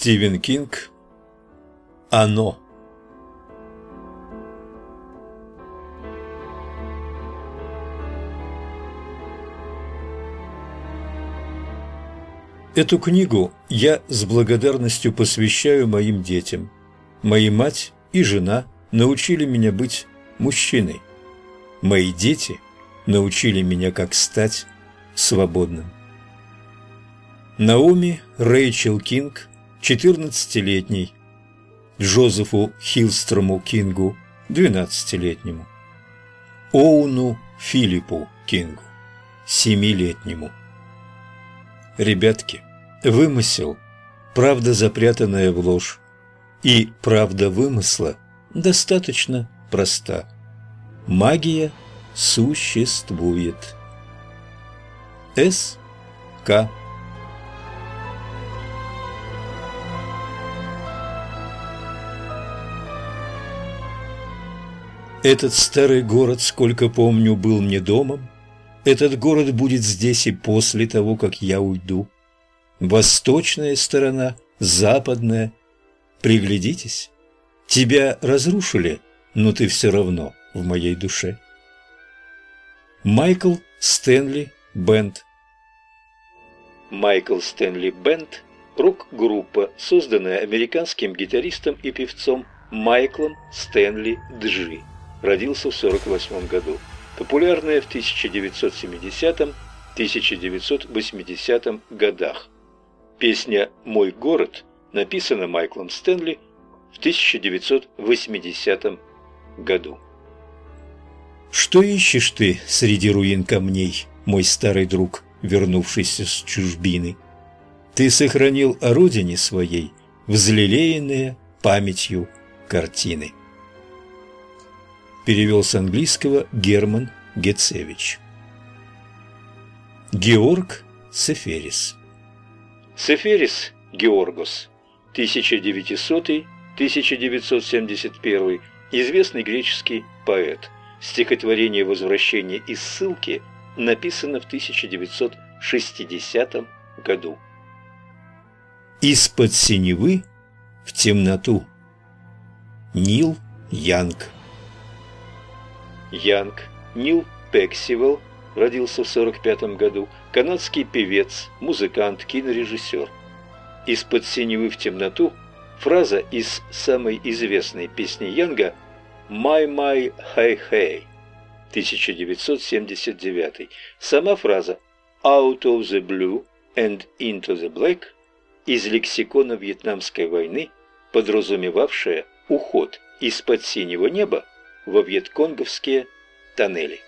Стивен Кинг «Оно» Эту книгу я с благодарностью посвящаю моим детям. Мои мать и жена научили меня быть мужчиной. Мои дети научили меня, как стать свободным. Наоми Рэйчел Кинг, 14-летний, Джозефу Хилстрому Кингу, 12-летнему, Оуну Филиппу Кингу, 7-летнему. Ребятки, вымысел – правда, запрятанная в ложь, и правда вымысла достаточно проста. Магия существует. С. К. Этот старый город, сколько помню, был мне домом. Этот город будет здесь и после того, как я уйду. Восточная сторона, западная. Приглядитесь. Тебя разрушили, но ты все равно в моей душе. Майкл Стэнли Бенд Майкл Стэнли Бенд – рок-группа, созданная американским гитаристом и певцом Майклом Стэнли Джи родился в 1948 году. Популярная в 1970-1980 годах. Песня «Мой город» написана Майклом Стэнли в 1980 году. Что ищешь ты среди руин камней, мой старый друг, вернувшийся с чужбины? Ты сохранил о родине своей взлелеянные памятью картины перевел с английского Герман Гецевич. Георг Сеферис Сеферис Георгос, 1900-1971, известный греческий поэт. Стихотворение «Возвращение из ссылки» написано в 1960 году. Из-под синевы в темноту. Нил Янг Янг Нил Пексивелл родился в 1945 году, канадский певец, музыкант, кинорежиссер. «Из-под синевы в темноту» фраза из самой известной песни Янга «My, my, hey, hey» 1979. Сама фраза «Out of the blue and into the black» из лексикона Вьетнамской войны, подразумевавшая уход из-под синего неба во вьетконговские тоннели.